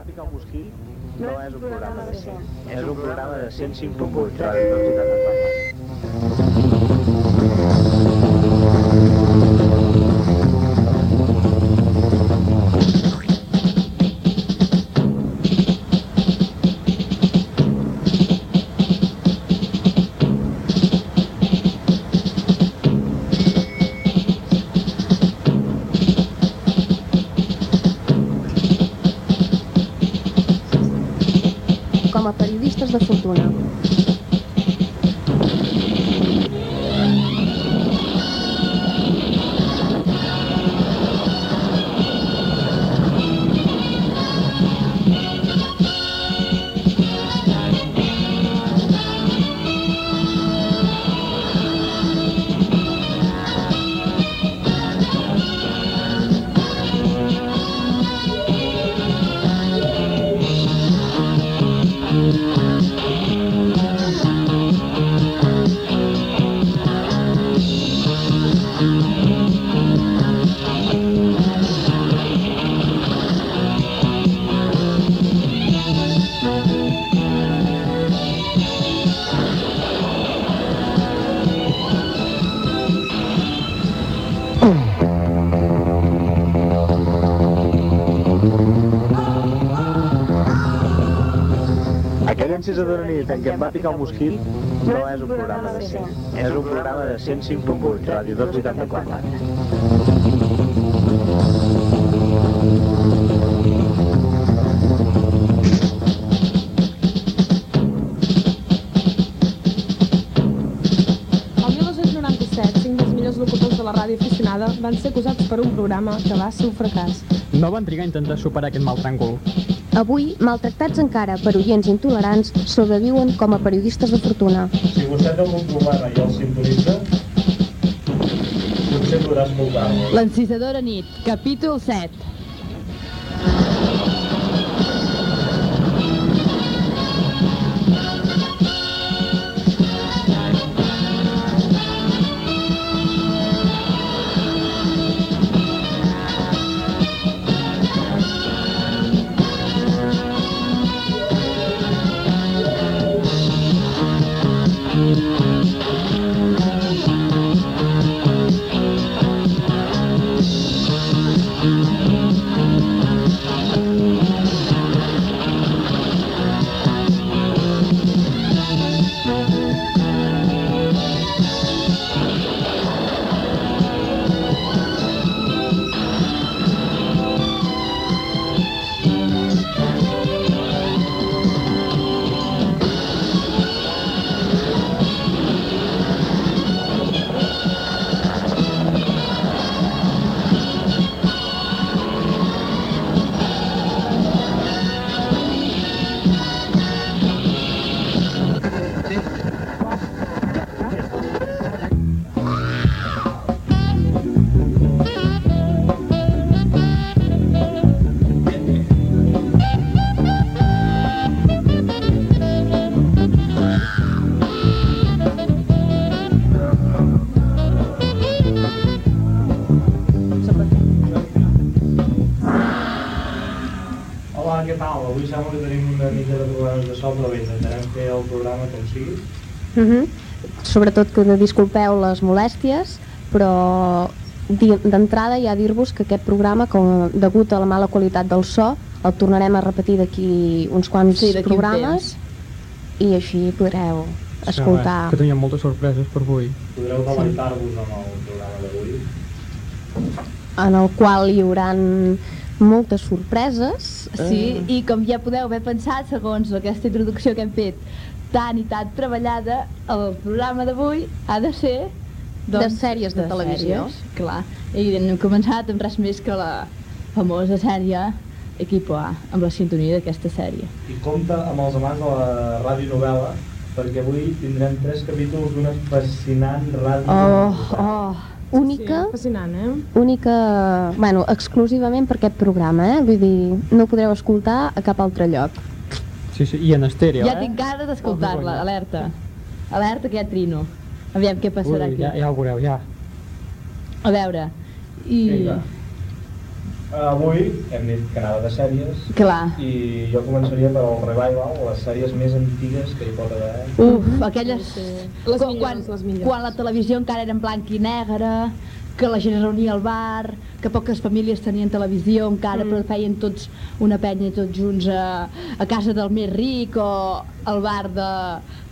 un mosquit? No és un programa de 100. És un programa de 105.8 Ràdio Universitat periodistes de fortuna. Aquella encisa de la nit en què em va picar un mosquit no és un programa de 100. És un programa de 105.8 Ràdio 284. El 1997, cinc dels millors locutors de la ràdio aficionada van ser acusats per un programa que va ser un fracàs. No van trigar a intentar superar aquest mal tràngol. Avui, maltractats encara per oients intolerants, sobreviuen com a periodistes de fortuna. Si vostè té algun problema i el sintonitza, potser podrà escoltar-lo. L'encisadora nit, capítol 7. Sigui. Uh -huh. Sobretot que disculpeu les molèsties, però d'entrada ja dir-vos que aquest programa, com degut a la mala qualitat del so, el tornarem a repetir d'aquí uns quants Sí, programes i així podreu escoltar. Que teníem moltes sorpreses per avui. Podreu delectar-vos amb el programa d'avui. en el qual hi haurà moltes sorpreses. Sí, i com ja podeu haver pensat, segons aquesta introducció que hem fet tan i tan treballada, el programa d'avui ha de ser De sèries de televisió. sèries, clar. I hem començat amb res més que la famosa sèrie Equipo A, amb la sintonia d'aquesta sèrie. I compta amb els amants de la radionovel·la, perquè avui tindrem tres capítols d'una fascinant ràdio. Oh, oh, única, Sí, fascinant, eh? única, bueno, exclusivament per aquest programa, eh? Vull dir, no ho podreu escoltar a cap altre lloc. Sí, sí, i en estèreo, Ja eh? tinc ganes Oh, d'escoltar-la, vergonya. alerta. Alerta que hi ha trino. Aviam què passarà Ui, aquí. ja, ja ho veureu, ja. A veure, i... Vinga. Avui hem dit que anava de sèries Clar. i jo començaria per al revival, les sèries més antigues que hi pot haver. Uf, aquelles... Les quan, millors, quan, les millors. quan la televisió encara era en blanc i negre, que la gent es reunia al bar, que poques famílies tenien televisió encara, mm. però feien tots una penya tots junts a, a casa del més ric o al bar de,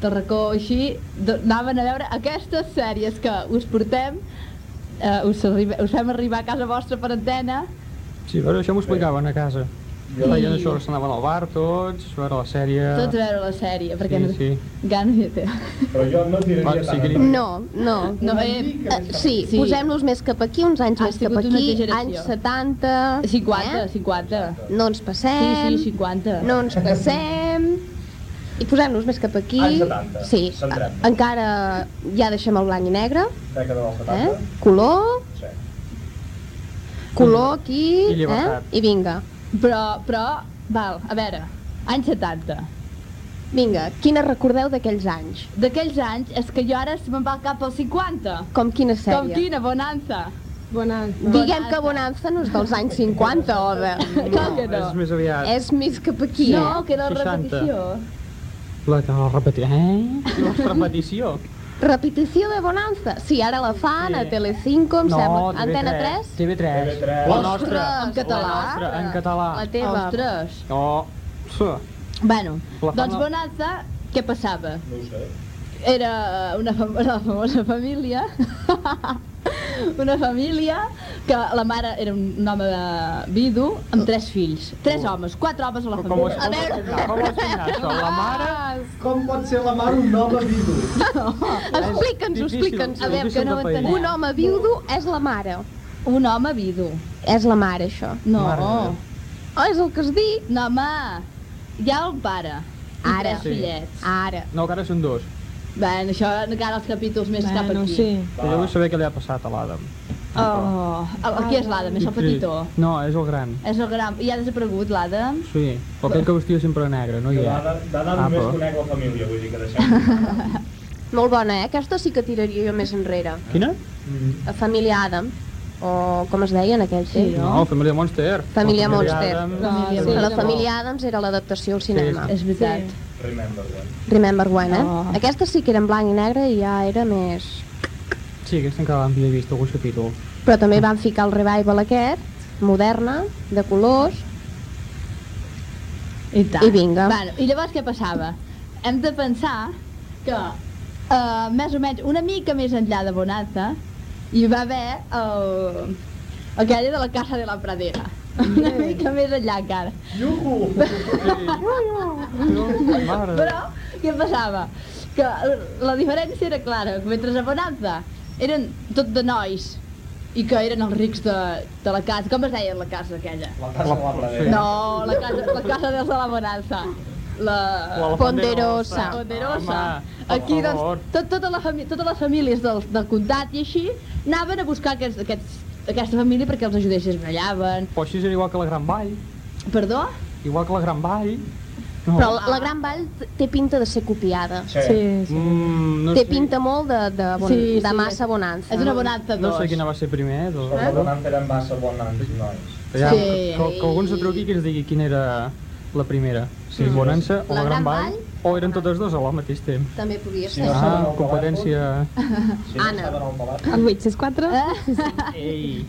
del racó, així, de, anaven a veure aquestes sèries que us portem, eh, us, arriba, us fem arribar a casa vostra per antena, Sí, però això m'ho explicaven a casa. Jo, Feien això, que s'anaven al bar tots, a veure la sèrie... tots a veure la sèrie, perquè Sí, no, sí. gana hi té. però jo no tiraria Va, tant. sí. No, no. No, eh, Eh, sí, Sí. posem-nos més cap aquí, uns anys Ha més cap aquí, anys 70... 50, eh? 50. No ens Sí, passem, sí, 50. no ens passem... I posem-nos més cap aquí... Anys 70, Sí, encara ja deixem el blanc i negre, Dècada dels 70. eh? color, Sí. color aquí, I eh? llibertat. I vinga. Però, però, val, a veure, anys 70. Vinga, quina recordeu d'aquells anys? D'aquells anys és que jo ara se me'n va cap als 50. Com quina Com sèrie? quina bonança. Bona... Diguem que Bonanza no és dels anys 50, Oda. Com que no? És més aviat... És més cap aquí, No, eh? que era la 60. repetició. La que la repeti... Eh? La repetició. Repetició de Bonanza. Sí, ara la fan a Telecinco, em sembla. Antena 3? TV3. TV3. La nostra. En català. La nostra, en català. La teva. Ostres. Oh. Sí. Bueno, doncs bonança, què passava? No ho sé. Era una, fam una famosa família, una família que la mare era un home de vidu amb tres fills. Tres homes, quatre homes a la Com ho família. A veure, com ho has signat, això? La mare... Com pot ser la mare un home vidu? Explica'ns, difícil, explica'ns. és A veure, que no ho entenem. Un home viudo és la mare. un home vidu. És la mare, això. No, Mare. Oh, és el que es dic. no, home, hi ha el pare. I Ara. tres Sí. fillets. Ara. No, que ara són dos. Bé, això encara els capítols més cap aquí. sí. Jo vull saber què li ha passat a l'Adam. Oh, el, el, qui és l'Adam? És el petitó. No, és el gran. És el gran. I ha desaparegut l'Adam? Sí, però aquell que vestia sempre negre, no hi ha. d'Ada d'Ada Ah, només però- conec la família, vull dir que deixem. Molt bona, eh? Aquesta sí que tiraria jo més enrere. Quina? La família Adam. O com es deia en aquell temps? No, Família Monster. Família La Monster. Adams. Família Sí, la família Adams era l'adaptació al cinema. Sí, És veritat. Remember one. Remember When, eh? Oh. Aquesta sí que era en blanc i negre i ja era més... Sí, aquesta encara l'havia vist, algun capítol. Però també van ficar el revival aquest, moderna, de colors, I tant. I vinga. Bueno, I llavors què passava? Hem de pensar que uh, més o menys una mica més enllà de Bonanza hi va haver el, aquella de la Casa de la Pradera. Una mica més enllà encara. Iuhu! Però què passava? Que la diferència era clara, que mentre a Bonanza eren tot de nois i que eren els rics de, de la casa. Com es deia la casa aquella? La casa de la pradera. No, la casa, la casa dels de la Bonanza. La... La Ponderosa. Ponderosa. Home, per Aquí, doncs, tot, tota la totes les famílies del, del comtat i així anaven a buscar aquests, aquests, aquesta família perquè els ajudessin, ballaven. Però així era igual que la Gran Vall. Perdó? Igual que la Gran Vall. No. però la, la Gran Vall té pinta de ser copiada. Sí. Sí, sí. Mm, no Té sé, pinta molt de, de, bon, Sí, de sí, massa bonança. És una bonanza No dos. sé quina va ser primer. Doncs. Els donants eren massa bons nois. Ja, Sí. que, que algú ens truqui i que ens digui quina era la primera. Si és Bonança o La la Gran Gran Vall, o eren totes dues al mateix temps. També podria Sí, ser. no Ah. Ah, el competència... No Anna. el pelat. El 864? Eh? Ei!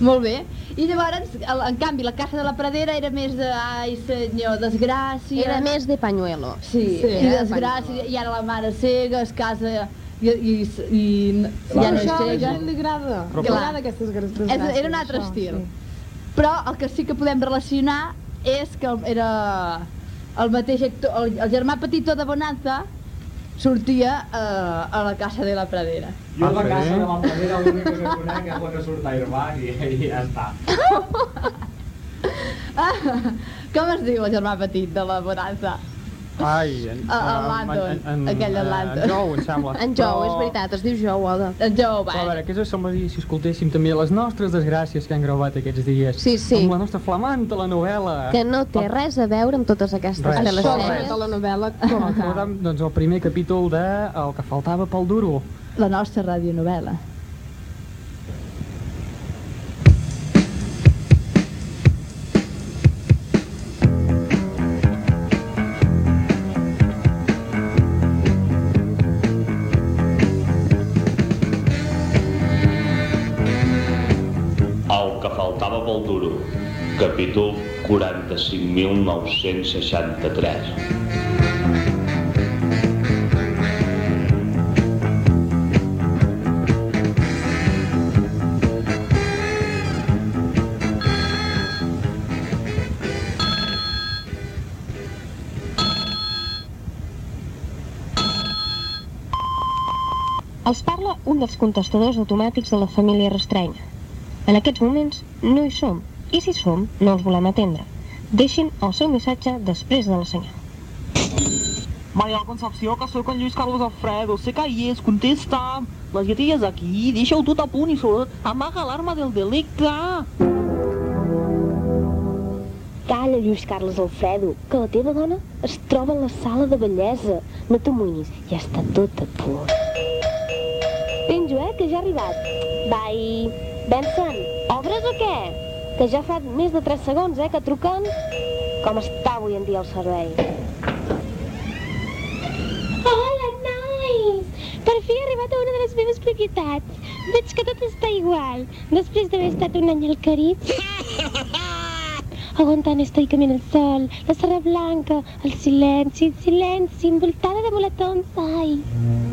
Molt bé. I llavors, en canvi, la casa de la Pradera era més de, ai senyor, desgràcia. Era més de pañuelo. Sí, Sí, i desgràcia, i ara la mare cega, es casa i, i, i, i ja no és això a la cega. gent li agrada. Li clar. agrada aquestes desgràcies. era un altre això, estil. sí. Però el que sí que podem relacionar és que era el mateix actor, el, el germà petitó de Bonanza sortia eh, a la casa de la Pradera. Jo Ah, la sí? casa de la pradera l'única que conec és la que surt a i, i ja està. Ah, com es diu el germà petit de la Bonanza? Ai, en, A- a Landon, aquell de Landon. En Jou, em sembla. En Jou, Però- és veritat, es diu Jou, Oda. En Joe Però, a veure, què us semblaria si escoltéssim també les nostres desgràcies que han gravat aquests dies? Sí, sí. Amb la nostra flamant telenovela. Que no té res a veure amb totes aquestes Res. Això telesèries. de la novel·la com a doncs, el primer capítol de El que faltava pel duro. La nostra radionovel·la. Duro, capítol 45.963. Els parla un dels contestadors automàtics de la família Restreny. En aquests moments no hi som, i si som, no els volem atendre. Deixin el seu missatge després de la senyal. Maria Concepció, que sóc en Lluís Carlos Alfredo. Sé que hi és, contesta. La lletra és aquí, deixa-ho tot a punt i sobretot amaga l'arma del delicte. Calla, Lluís Carles Alfredo, que la teva dona es troba a la sala de bellesa. No t'amoïnis, ja està tot a punt. Penjo, eh, que ja ha arribat. Bye. Benson, obres o què? Que ja fa més de 3 segons, eh, que truquen. Com està avui en dia el servei? Hola, nois! Per fi he arribat a una de les meves propietats. Veig que tot està igual, després d'haver estat un any al Carib. Aguantant estoicament el sol, la serra blanca, el silenci, el silenci, envoltada de muletons, ai!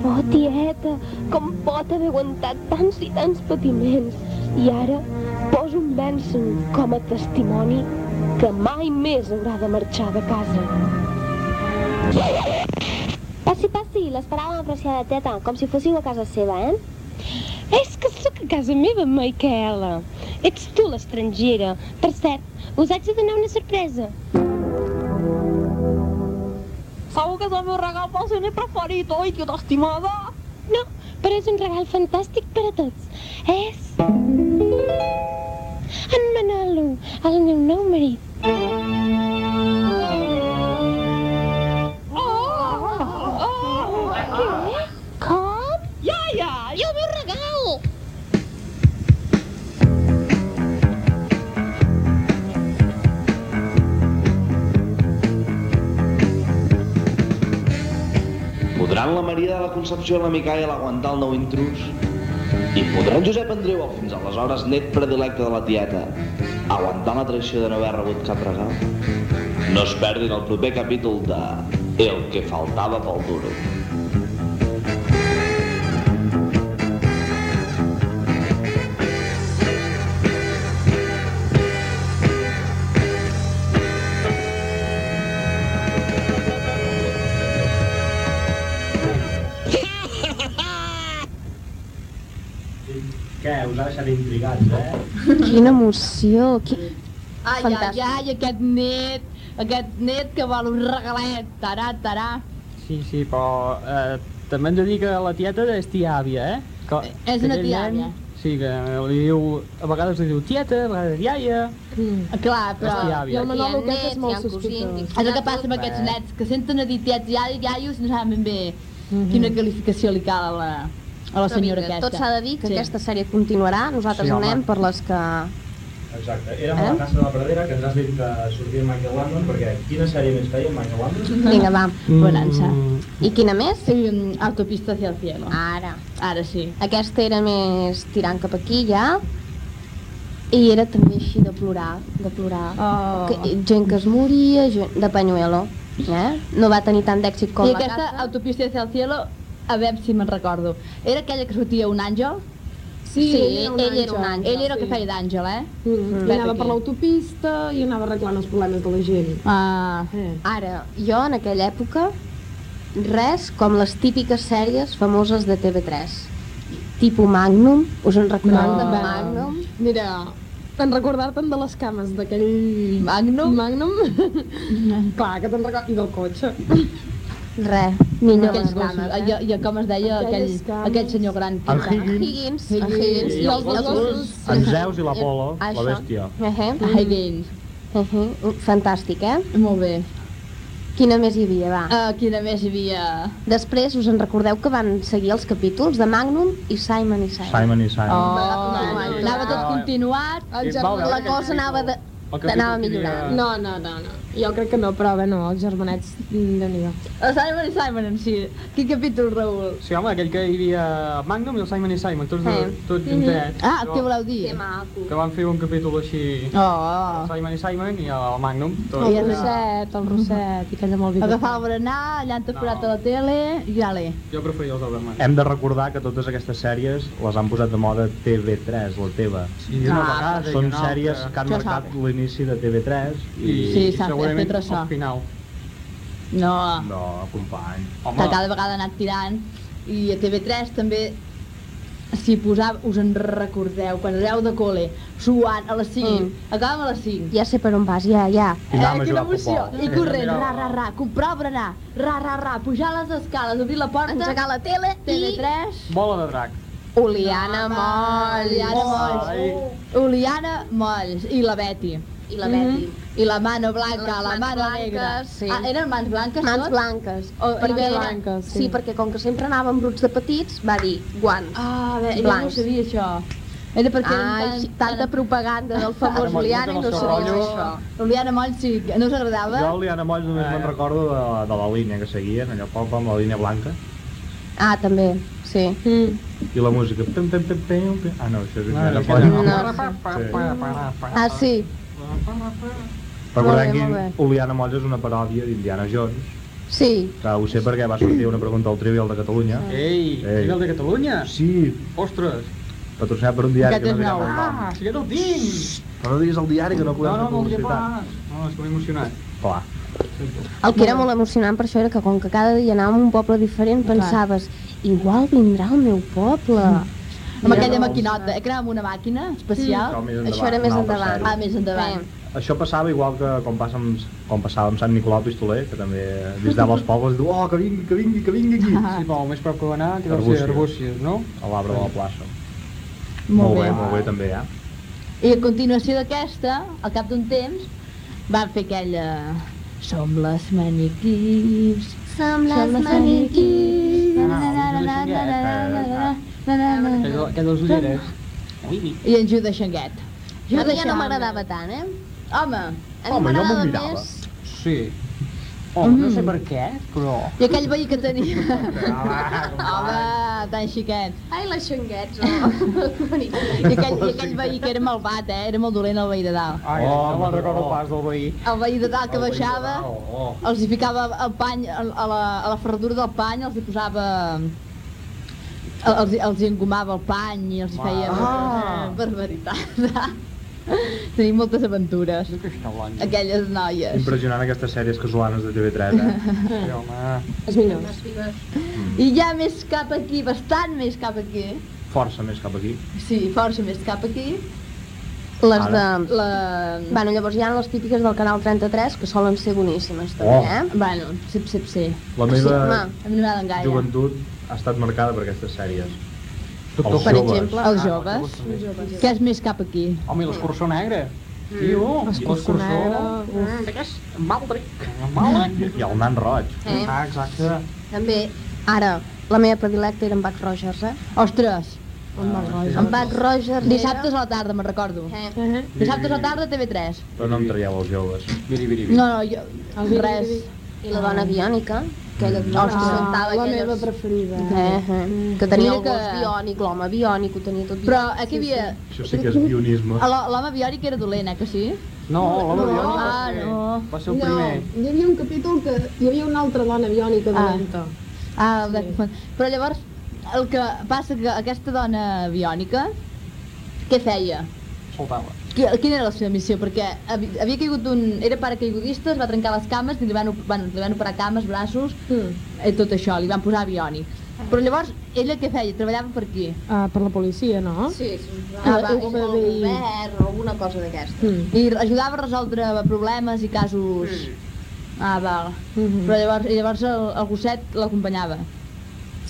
Oh, tieta, com pot haver aguantat tants i tants patiments? I ara poso un Benson com a testimoni que mai més haurà de marxar de casa. Passi, passi, l'esperàvem apreciada teta, com si fóssiu a casa seva, eh? És que sóc a casa meva, Micaela. Ets tu l'estrangera. Per cert, us haig de donar una sorpresa. Segur que és el meu regal pel cener preferit, oi, tieta estimada? No, però és un regal fantàstic per a tots. És... En Manolo, el meu nou marit. Podran la Maria de la Concepció i la Micaela aguantar el nou intrus? I podrà Josep Andreu, el fins aleshores net predilecte de la tieta, aguantar la traïció de no haver rebut cap regal? No es perdin el proper capítol de El que faltava pel duro. Deixat intrigats, eh? Quina emoció, qui... Ai, ai, Fantàstic. ai, aquest net, aquest net que vol un regalet, tarà, tarà. Sí, sí, però eh, també hem de dir que la tieta és tia àvia, eh? Que, És que una tia nen, àvia. Sí, que li diu, a vegades li diu tieta, a vegades iaia... Mm. Clar, però... És tia àvia. I el Manolo Hi ha aquest és molt sospitós. És el que passa amb aquests nets, que senten a dir tiets i iaios, iaios i no saben ben bé quina qualificació li cal a la, a la senyora vinga, aquesta. Tot s'ha de dir que Sí. aquesta sèrie continuarà, nosaltres Sí, home. anem per les que... Exacte. Érem a Eh? la casa de la Pradera, que ens has dit que sortia Michael Landon, perquè quina sèrie més feia Michael Landon? Vinga, va. Bonança. I quina més? Mm, Autopista hacia el cielo. Ara. Ara sí. Aquesta era més tirant cap aquí ja i era també així de plorar, de plorar. Oh. Que, gent que es moria, gent de Panyuelo. Eh? No va tenir tant d'èxit com I la aquesta casa. autopista hacia el cielo, a veure si me'n recordo. Era aquella que sortia un àngel? Sí, ell era un àngel, Ell era el que sí. feia d'àngel, eh? Mm. I anava per l'autopista i anava arreglant els problemes de la gent. Ah, Eh. Ara, jo en aquella època, res com les típiques sèries famoses de TV3. Tipo Magnum, us en recordeu de No. Magnum? Mira, en recordar-te'n de les cames d'aquell Magnum? Magnum, clar que te'n recordes, i del cotxe. Res, millor aquells les gossos. cames, I, eh? I, com es deia aquell, aquell senyor gran? El Higgins. Higgins, Higgins. el Higgins. I els gossos. En Zeus i l'Apolo, la bèstia. Uh -huh. Higgins. Uh -huh. Fantàstic, eh? Molt bé. Quina més hi havia, va? Uh, quina més hi havia? Després us en recordeu que van seguir els capítols de Magnum i Simon i Simon. Simon i Simon. Oh, no, no, anava tot continuat. La cosa anava de... Anava millorant. No, no, no, no. Jo crec que no, però bé, no, els germanets, mm, déu nhi El Simon i Simon en si. Quin capítol, Raül? Sí, home, aquell que hi havia Magnum i el Simon i Simon, tots, Sí. sí. tots juntets. Ah, què voleu dir? Que maco. Que van fer un capítol així... Oh. El Simon i Simon i el Magnum. Tots. El Roset, el Roset, i aquella molt vida. Agafar el berenar, allà han temporat a la tele i ale. Jo preferia els Doberman. Hem de recordar que totes aquestes sèries les han posat de moda TV3, la teva. Sí, una vegada i Són sèries que han marcat sap. L'inici de TV3 i... Sí, I segurament fet al final. No, No, company. que cada vegada ha anat tirant. I a TV3 també si posava, us en recordeu, quan aneu de col·le, suant a les 5, Mm. acabàvem a les 5. Ja sé per on vas, ja, ja. I a quina emoció! I corrent, ra, ra, ra, comprar berenar, ra, ra, ra, pujar les escales, obrir la porta, Engegar la tele i... TV3, Bola de drac. Oliana Moll. Oliana Molls, Oliana Molls i la Betty. I la Betty. I la mano blanca, Les la mans mano blanques, negra. sí. Ah, eren mans blanques Mans tot? blanques. O- perquè era- blanques, sí. sí. perquè com que sempre anàvem bruts de petits, va dir guants. Ah, bé, jo no ho Blancs. sabia això. Era perquè Ai, eren tanta propaganda del famós Ara Oliana i no seu això. L'Oliana Molls sí, no us agradava? Jo, Liana Molls, només me'n recordo de, de la línia que seguien, allò poc amb la línia blanca, Ah, també, sí. Mm. i la música... Pim, pim, pim, pim, pim. Ah, no, això és No, Liana. No, Sí. Ah, sí. Recordem que Oliana Molls és una paròdia d'Indiana Jones, Sí. que ho sé perquè va sortir una pregunta al Trivial de Catalunya. Ei, Ei. Trivial de Catalunya? Sí, Ostres! patrocinat per un diari Aquest que no nou. el nom. Ah, sí que te'l tinc! Però no diguis el diari que no podem No, no, publicitat. No, és que m'he emocionat. Clar. El que era molt emocionant per això era que com que cada dia anàvem a un poble diferent pensaves igual vindrà al meu poble. Amb aquella maquinota, eh, que anàvem amb una màquina especial. Això més Això era més endavant. Ah, més endavant. Això passava igual que com, passa amb, com passava amb Sant Nicolau Pistoler, que també visitava els pobles i diu, oh, que vingui, que vingui, que vingui aquí. Sí, però el més prop que va anar, que deu ser Arbúcies. No? A l'arbre de la plaça. Molt bé, bé. molt bé també, eh? I a continuació d'aquesta, al cap d'un temps, van fer aquella... Som les maniquís. Som Som les maniquís no, no, no. Que Aquella de ulleres. I en Jude Xanguet. Jo ja no m'agradava tant, eh? Home. Home, jo m'ho mirava. Més... Sí. Home, mm. no sé per què, però... I aquell veí que tenia. Ah, Home, tan xiquet. Ai, les xanguets, oh. I aquell, i aquell veí que era malvat, eh? Era molt dolent el veí de dalt. Ai, oh, no me'n oh, recordo oh. pas del veí. El veí de dalt que el baixava, dalt, oh, oh. els hi ficava el pany, a la, a la ferradura del pany, els hi posava els, els engomava el pany i els hi feia... Ah. Barbaritat. Tenim moltes aventures, aquelles noies. Impressionant aquestes sèries casolanes de TV3, eh? Sí, home. Els millors. I ja més cap aquí, bastant més cap aquí, Força més cap aquí. sí, força més cap aquí, Les Ara. de... la... Bueno, llavors hi ha les típiques del Canal 33, que solen ser boníssimes, també, Oh. eh? Bueno, sí, sí, sí. La Sí, meva home. Gaire. joventut ha estat marcada per aquestes sèries. Doctor Els Per joves. exemple. Els Ah, joves. els joves. Què és més cap aquí? Home, i l'escurçó negre. Tio, L'escurçó negre, Mm, Aquest Maldric. Maldric. I el nan roig. Eh? Ah, exacte. També, ara, la meva predilecta era en Buck Rogers, eh? Ostres, En Buck Rogers dissabtes a la tarda, me'n recordo. Eh? Uh-huh. Dissabtes a la tarda, TV3. Però no em traieu els joves. Viri, viri, viri. No, no, jo... Viri, Res. Viri. I la dona biònica, aquella que Ostres. se Ah, saltava la aquelles... meva preferida. Eh, eh, que tenia Mira el gos que- biònic, l'home biònic, ho tenia tot Però biònic. aquí hi havia... Això sí que és bionisme. L'home biònic era dolent, eh, que sí? No, l'home No. biònic va Ah, ser- no. va ser el No, primer. hi havia un capítol que hi havia una altra dona biònica Ah. dolenta. Ah, Sí. sí. però llavors el que passa que aquesta dona biònica, què feia? Soltava. Qui- Quina era la seva missió? Perquè havi- havia caigut un... Era paracaigudista, es va trencar les cames li van, bueno, li van operar cames, braços, Mm. i tot això, li van posar biònic. Però llavors, ella què feia? Treballava per qui? Ah, per la policia, no? Sí, sí, Ah, ah, va, pel FBI. govern o alguna cosa d'aquesta. Mm. I ajudava a resoldre problemes i casos... Ah, val. Mhm. Però llavors, llavors el, el gosset l'acompanyava.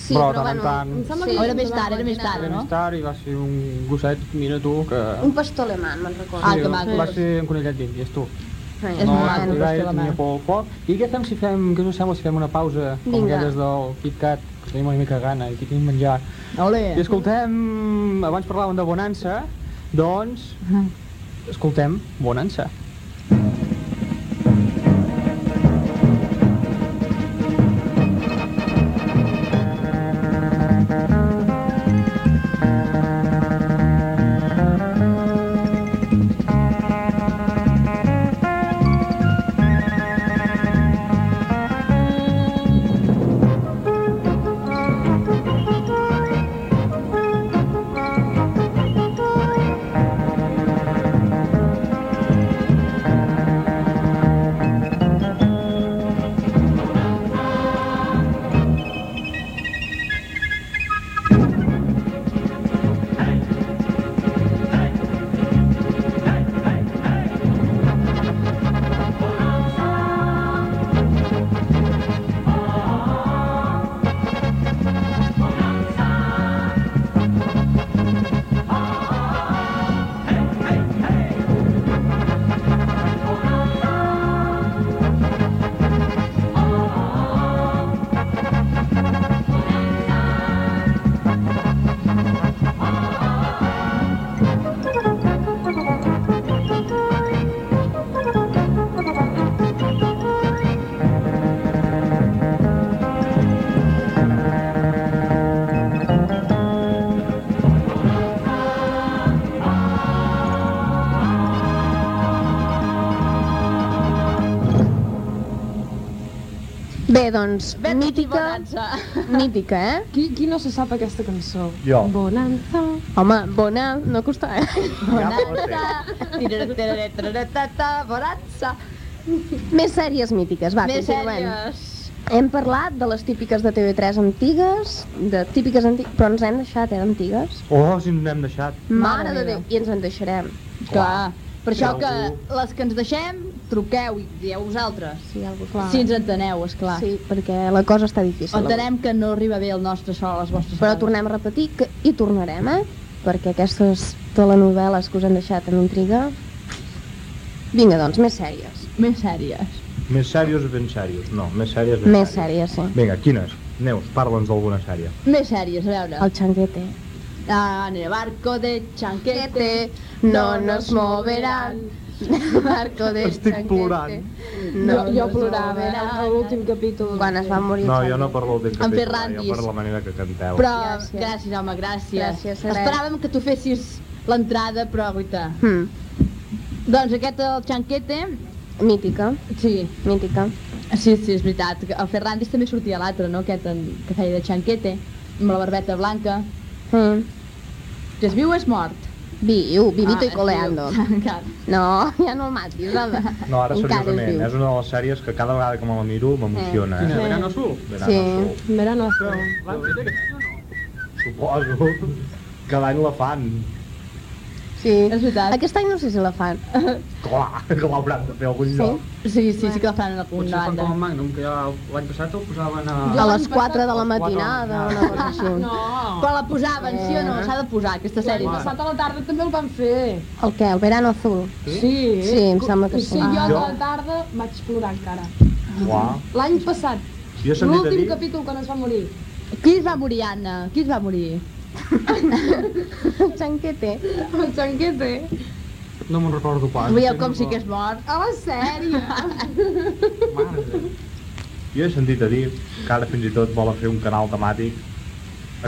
Sí, Però però, tant en bueno, tant. Em sembla sí, que O era sí, més tard, era més tard, Era no? més tard i va ser un gosset, mira tu, que... Un pastor alemany, me'n recordo. Ah, sí, que maco. Va ser un conellet d'índies, tu. Sí. És no, maco, va, pastor tenia alemany. por al foc. I què fem si fem, què us sembla si fem una pausa, com Vinga. aquelles del Kit Kat, que tenim una mica gana i que tenim menjar. Ole! I escoltem, abans parlàvem de Bonança, doncs, escoltem Bonança. Doncs, Vet mítica, bonança. mítica, eh? Qui, qui no se sap aquesta cançó? Jo. Bonanza. Home, bona, no costa, eh? Bonança. Bonança. Més sèries mítiques, va, Més continuem. sèries. Hem parlat de les típiques de TV3 antigues, de típiques antigues, però ens hem deixat, eh, d'antigues. Oh, si ens n'hem deixat. Mare de Déu, i ens en deixarem. Clar. Per això que les que ens deixem, truqueu i dieu vosaltres. Sí, algú Clar. Si ens enteneu, esclar. Sí, perquè la cosa està difícil. Entenem que no arriba bé el nostre so a les vostres Però tornem a repetir que hi tornarem, eh? Perquè aquestes telenovel·les que us han deixat en intriga... Vinga, doncs, més sèries. Més sèries. Més sèries o ben sèries? No, més sèries ben Més sèries, sí. Vinga, quines? Neus, parla'ns d'alguna sèrie. Més sèries, a veure. El xanguete. En el barco de Chanquete no nos moverán. Barco de Estic chanquete. plorant. No, jo, jo plorava eh, a l'últim capítol. Quan es va morir No, el jo no per l'últim En capítol, Ferrandis. jo per la manera que canteu. Però, Gràcies. gràcies, home, gràcies. Gràcies. Esperàvem que tu fessis l'entrada, però guaita. Hmm. Doncs aquest, el Chanquete, Mítica, sí, mítica. sí, sí, és veritat. El Ferrandis també sortia a l'altre, no? Aquest en, que feia de Chanquete, amb la barbeta blanca. Que es viu és mort? Viu, vivito Ah, y coleando. és. No, ja no el matis, home. No, ara Encara és seriosament, viu. és una de les sèries que cada vegada que me la miro m'emociona, Quina, eh? Verano Azul? Verano Sí. Azul. Verano azul. Suposo. Cada any la fan. Sí. És veritat. Aquest any no sé si la fan. Clar, que l'hauran de fer a algun Sí? lloc. Sí, sí, sí que la fan en Potser alguna fan com el Magnum, que ja l'any passat el posaven a... A les 4 de la matinada, una cosa així. No. Però la posaven, sí o no? S'ha de posar, aquesta L'any sèrie. passat a la tarda també el van fer. El què? El verano azul? Sí. Sí, em sembla que sí. sí, jo a la tarda vaig plorar encara. L'any passat, l'últim capítol quan es va morir. Qui es va morir, Anna? Qui es va morir? Xanquete. El xanquete. No me'n recordo pas. Veieu com sí que és mort? A la sèrie. Mare. Jo he sentit a dir que ara fins i tot volen fer un canal temàtic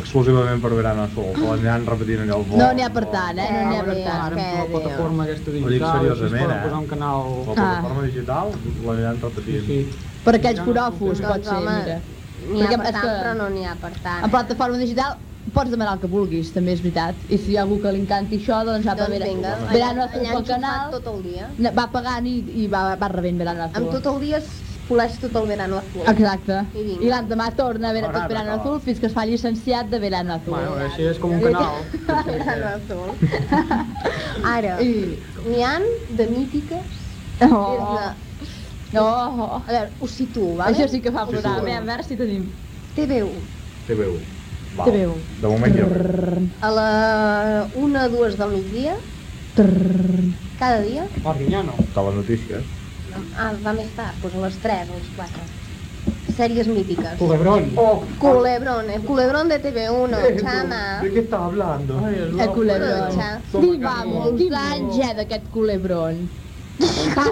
exclusivament per Verano Azul, que l'aniran repetint allò al vol. No n'hi ha per tant, eh? No n'hi ha per tant. Ara amb la plataforma aquesta Ho dic digital, així es seriosament, poden eh? posar un canal... La plataforma digital l'aniran repetint. Sí. Per aquells foròfos, pot ser, mira. N'hi ha per és tant, que- però no n'hi ha per tant. En plataforma digital pots demanar el que vulguis, també és veritat. I si hi ha algú que li encanti això, doncs va per Doncs Vera- vinga, Verano allà, allà pel canal, tot el dia. va pagant i, i va, va rebent Verano Azul. Amb tot el dia poleix tot el verano azul. Exacte. I vinga. I l'endemà torna a veure tot Verano però. Azul fins que es fa llicenciat de Verano Azul. Bueno, així és com un canal. verano azul. Ara, I... n'hi han de mítiques. Oh. És de... Oh. A veure, ho situo, vale? Això sí que fa Sí, plorar. sí. Bé, a veure si tenim. TV1. TV1. Val. TV1. De moment jo. A la 1 a 2 del migdia, cada dia. De les notícies. Ah, va més tard, doncs a les 3, a les 4. Sèries mítiques. Culebrón. Oh, Culebrón, el culebrón de TV1, chama. ¿De qué está hablando? El culebrón. Molts anys ja d'aquest culebrón. Fa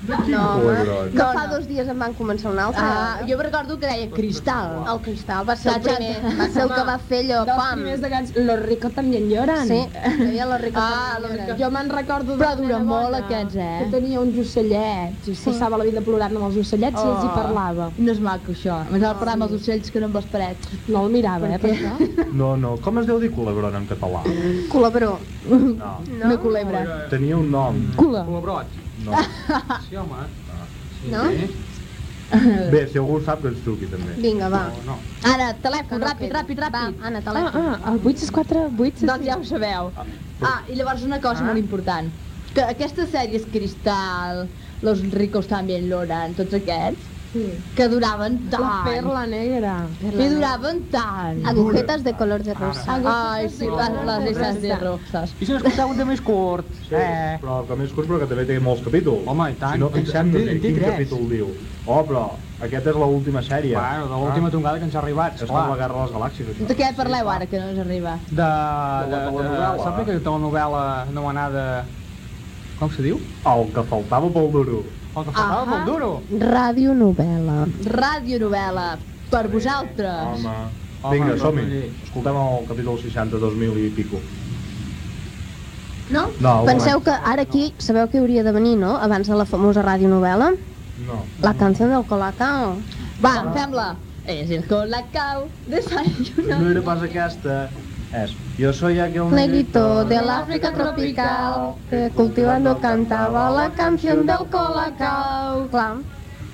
No, Culebrón. que fa dos dies en van començar un altre. Ah, jo recordo que deia Cristal. El Cristal va ser el primer, va ser el que va fer allò, Dels pam. primers de Gans, Los ricos también lloran. Sí, havia la rica Ah, rica- Jo me'n recordo Però d'una dura molt, bona aquests, eh? Que tenia uns ocellets i es passava la vida plorant amb els ocellets i els hi parlava. No és maco, això. M'has parlar amb els ocells que no amb les parets. No el mirava, eh, per això. No, no, com es deu dir culebron en català? Colabró. No. Una culebra. Tenia un nom. Cula. Culebrot. No. Sí, home. Sí. No? Bé, si algú sap, que ens truqui també. Vinga, va. No, no. Ara, telèfon, ràpid, ràpid, Va, ràpid. Anna, Ah, telèfon. ah, el 864, 8 Doncs ja ho sabeu. Ah, i llavors una cosa molt important. Que aquestes sèries Cristal, Los ricos también lloran, tots aquests, que duraven tant. La perla negra. Que duraven tant. Agujetas de color de rosa. Ai, sí, les, les esas de rosas. I si n'escolteu un de més curt? Sí, però que més curt, però que també té molts capítols. Home, i tant. Si no, En en en quin capítol diu. Oh, però aquesta és l'última sèrie. Bueno, de l'última tongada que ens ha arribat, És com la. Guerra de les Galàxies, això. De què parleu ara, que no ens arriba? De, de, la de, telenovel·la. saps aquella telenovel·la anomenada... Com se diu? El que faltava pel duro. El que faltava pel duro. Ràdio novel·la. Radionovel·la, per vosaltres. Home. Home, Vinga, som-hi. sí. Escoltem el capítol 62.000 i pico. No? No, Penseu que ara aquí, sabeu que hauria de venir, no?, abans de la famosa radionovel·la? No. La canción del Colacao. Va, fem-la. És el colacao desayuno. No era pas aquesta. És, jo soy aquel Negrito de l'Àfrica tropical que cultivando cantava la canció del Colacao. Clar,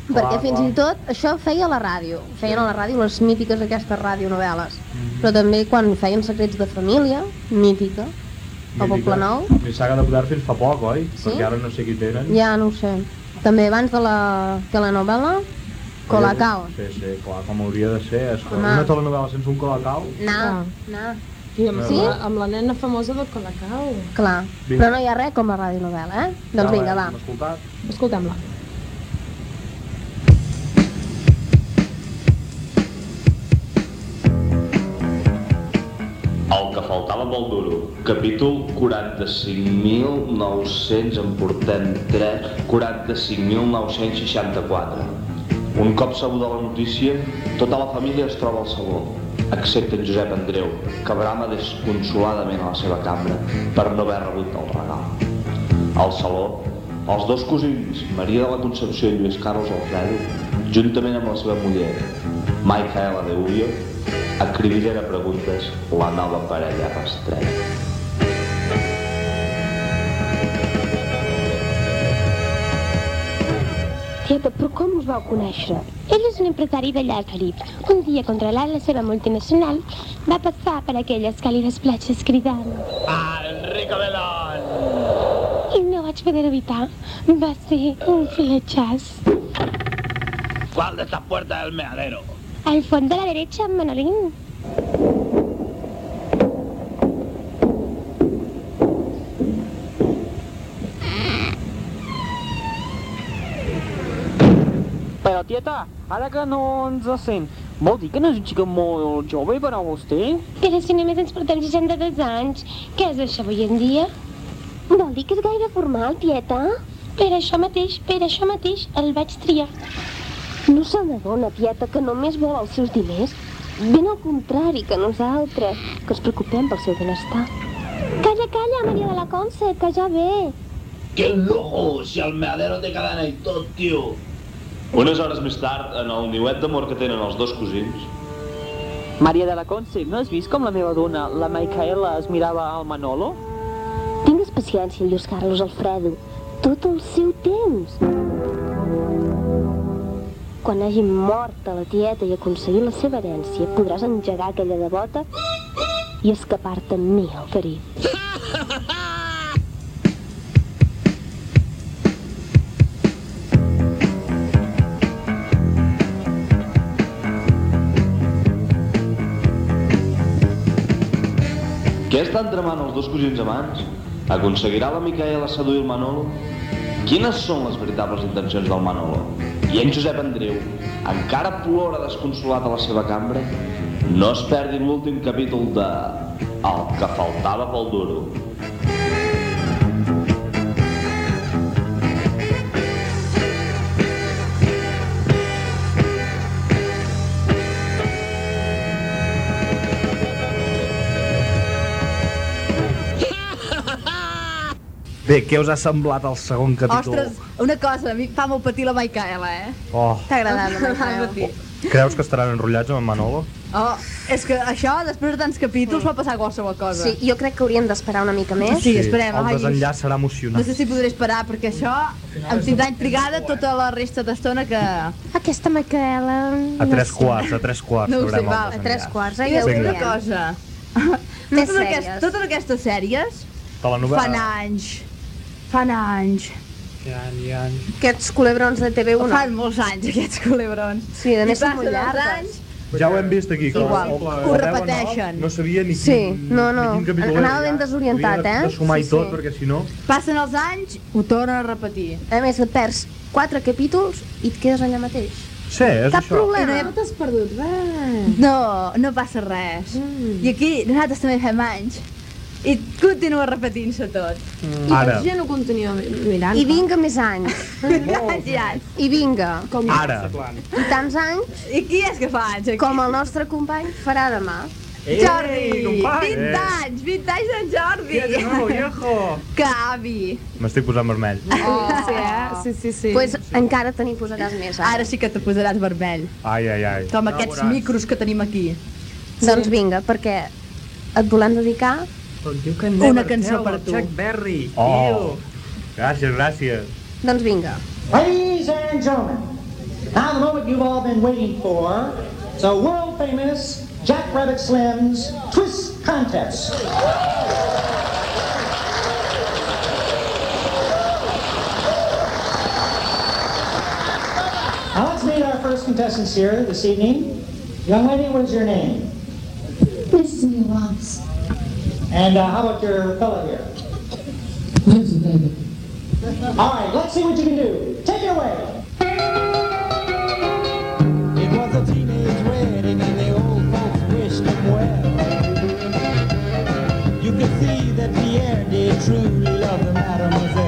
perquè fins i tot això feia a la ràdio. Feien a la ràdio les mítiques aquestes radionovel·les. Però també quan feien Secrets de Família, mítica, al Poble Nou, Mi saga de poder fins fa poc, oi? Sí? Perquè ara no sé qui tenen. ja no ho sé. També abans de la telenovel·la, Colacao. Sí, sí, clar, com hauria de ser. Home. una telenovela sense un colacao... No, no. I amb, Sí? la, amb la nena famosa del Colacao. Clar, Vinga. però no hi ha res com la radionovel·la, eh? Doncs vinga, va. Hem escoltat? Escoltem-la. El que faltava pel duro. Capítol 45.900, en portem 3, 45.964. Un cop sabuda la notícia, tota la família es troba al saló, excepte en Josep Andreu, que brama desconsoladament a la seva cambra per no haver rebut el regal. Al saló, els dos cosins, Maria de la Concepció i Lluís Carlos Alfredo, juntament amb la seva muller, Micaela de Ullo, a preguntes la nova parella rastrella. Tieta, però com us vau conèixer? Ell és un empresari de Llàzari. Un dia, controlant la seva multinacional, va passar per aquelles càlides platges cridant. Ah, Enrico Belón! I no vaig poder evitar. Va ser un fletxàs. ¿Cuál de estas puertas es el meadero? Al fons de la derecha, Manolín. Tieta, ara que no ens sent, vol dir que no és un xic molt jove per a vostè? Però si només ens portem 62 anys, què és això avui en dia? Vol dir que és gaire formal, tieta? Per això mateix, per això mateix, el vaig triar. No se n'adona, tieta, que només vol els seus diners? Ben al contrari que nosaltres, que ens preocupem pel seu benestar. Calla, calla, Maria de la Conce, que ja ve. Que lujo, si el meadero té cadena i tot, tio. Unes hores més tard, en el niuet d'amor que tenen els dos cosins, Maria de la Conce, no has vist com la meva dona, la Micaela, es mirava al Manolo? Tingues paciència, Lluís Carlos Alfredo. Tot el seu temps. Quan hagi mort a la tieta i aconseguit la seva herència, podràs engegar aquella devota i escapar-te amb mi al Carib. Què estan tramant els dos cosins amants? Aconseguirà la Micaela seduir el Manolo? Quines són les veritables intencions del Manolo? I en Josep Andreu, encara plora desconsolat a la seva cambra? No es perdin l'últim capítol de... El que faltava pel duro. Bé, què us ha semblat el segon capítol? Ostres, una cosa, a mi fa molt patir la Micaela, eh? Oh, T'ha agradat, la Micaela? creus que estaran enrotllats amb en Manolo? Oh, és que això, després de tants capítols, pot passar qualsevol cosa. Sí, jo crec que hauríem d'esperar una mica més. Sí, esperem. El ai, desenllaç serà No emocionant. sé si podré esperar, perquè això em tindrà intrigada tota la resta d'estona que... Aquesta Micaela... A tres quarts, a tres quarts No ho sé, va, A tres quarts, eh? I Ja una cosa. Més totes, sèries. aquestes, totes aquestes sèries Telenovela. fan anys. Fan anys. Aquests culebrons de TV1. Fan molts anys, aquests culebrons. Sí, a més són molt anys, Ja ho hem vist aquí. que Igual, ho repeteixen. Anot No sabia ni Sí, quin, no, no. ni quin capítol Anava ben ja. desorientat, Havia de, eh? de sumar Sí, i tot, sí. perquè si no... passen els anys, ho tornen a repetir. A més, et perds quatre capítols i et quedes allà mateix. Sí, és Cap això. problema. No t'has perdut res. No, no passa res. Mm. I aquí nosaltres també fem anys. I continua repetint-se tot. I Ara. ja no continua mirant. I vinga més anys. I. I vinga. Ara. I tants anys I qui és que fa anys aquí? com el nostre company farà demà. Jordi, company! 20 Eh. anys, 20 anys d'en Jordi. Que nou, viejo! Que avi. M'estic posant vermell. Oh. Sí, eh? Sí, sí, sí. Pues encara te n'hi posaràs més. Ara sí que te posaràs vermell. Ai, ai, ai. Toma aquests micros que tenim aquí. Doncs vinga, perquè et volem dedicar Una cançó per tu. Chuck Berry. Oh, gràcies, gràcies. Doncs vinga. Ladies and gentlemen, now the moment you've all been waiting for, the world famous Jack Rabbit Slim's Twist Contest. Now let's meet our first contestants here this evening. Young lady, what is your name? Mrs. Nuance. And uh, how about your fellow here? Listen, baby. All right, let's see what you can do. Take it away. It was a teenage wedding and the old folks wished him well. You could see that Pierre did truly love the mademoiselle.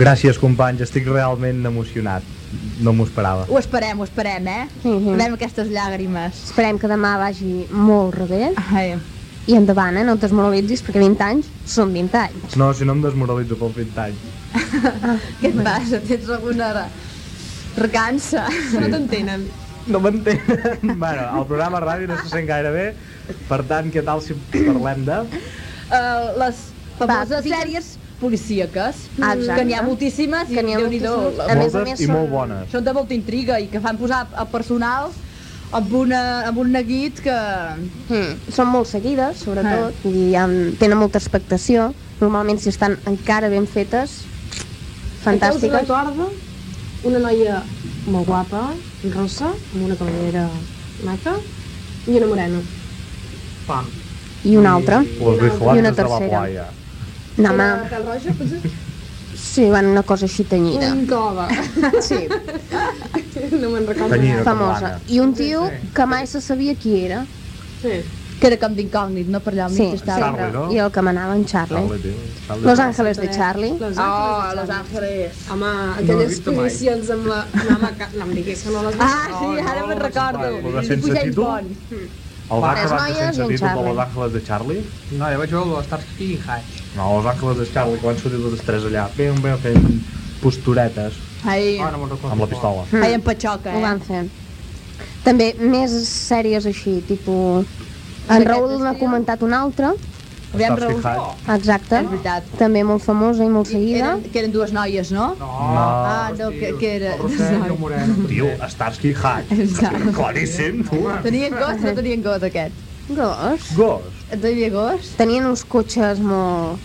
Gràcies, companys, estic realment emocionat. No m'ho esperava. Ho esperem, ho esperem, eh? Esperem aquestes llàgrimes. Esperem que demà vagi molt rebé. Ai. I endavant, eh? No et desmoralitzis, perquè 20 anys són 20 anys. No, si no em desmoralitzo pel 20 anys. Què et passa? Tens alguna re- recança? No t'entenen. No m'entenen. bueno, el programa ràdio no se sent gaire bé, per tant, què tal si parlem de... Uh, les famoses sèries policíaques, Ah, exacte. que n'hi ha moltíssimes i Que n'hi ha Déu-n'hi-do. moltíssimes. A més a més i són- molt bones. Són de molta intriga i que fan posar a personal amb, una, amb un neguit que... Mm. Són molt seguides, sobretot, i ha, tenen molta expectació. Normalment, si estan encara ben fetes, Us fantàstiques. recorda una noia molt guapa, rossa, amb una cabellera maca, i una morena. Pam. I una altra. Les I una tercera. No, Una roja, potser? sí, van una cosa així tenyida. Un cova. Sí. no me'n recordo. Tenyida. Famosa. I un tio que mai se sabia qui era. Sí. Que era com d'incògnit, no? Per allà al Sí, mig estava. sempre. I el que manava en Charlie. Charlie. Charlie. Los Ángeles de Charlie. Los Oh, Los Ángeles. Home, No aquelles mai. posicions amb la... No, home, que- no em diguis que no les Ah, veus. sí, ara me'n recordo. El sense títol? El va acabar sense títol de Charlie. Los Ángeles de Charlie? No, jo vaig veure Starsky i Hutch. No, Los Ángeles de Charlie, que van sortir totes tres allà. Bim, bim, fent posturetes Ai, amb la pistola. feien patxoca, Ho eh? van fer. També més sèries així, tipus... En Raül n'ha comentat una altra. Aviam, Raül. Hutch. Exacte. És veritat. També molt famosa i molt seguida. Eren, que eren dues noies, no? No. Ah, no, que, que era... Tio, Starsky Hutch. Exacte. Claríssim, tu. Tenien gos o no tenien gos, aquest? Gos. Gos. Tenia gos? Tenien uns cotxes molt...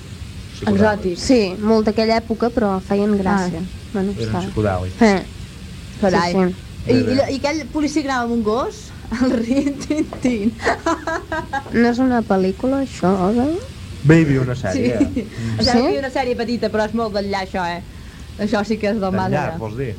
Exòtics. Sí, molt d'aquella època, però feien gràcia. Bueno, Eren psicodèlics. Eh. Carai. Sí, sí. I, i, i aquell policia que anava amb un gos? El Rin Tin Tin. No és una pel·lícula, això, Oda? Baby, una Sí. sèrie. O sigui, sí? una sèrie petita, però és molt d'enllà, això, eh? Això sí que és del mal. Enllà, vols dir?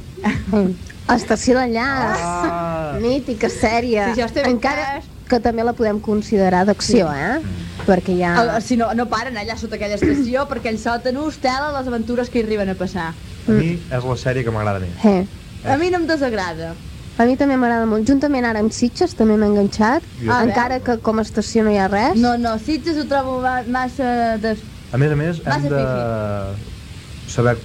Estació d'enllaç. Ah. Mítica sèrie. Sí, jo estic Encara que també la podem considerar d'acció, eh? Perquè hi ha... El, si no, no paren allà sota aquella estació perquè el sòtanus tela les aventures que hi arriben a passar. A mi és la sèrie que m'agrada a mi. Eh. A mi no em desagrada. A mi també m'agrada molt. Juntament ara amb Sitges també m'ha enganxat, Ah, encara que com a estació no hi ha res. No, no, Sitges ho trobo ma- massa... De... A més a més, hem Massa de saber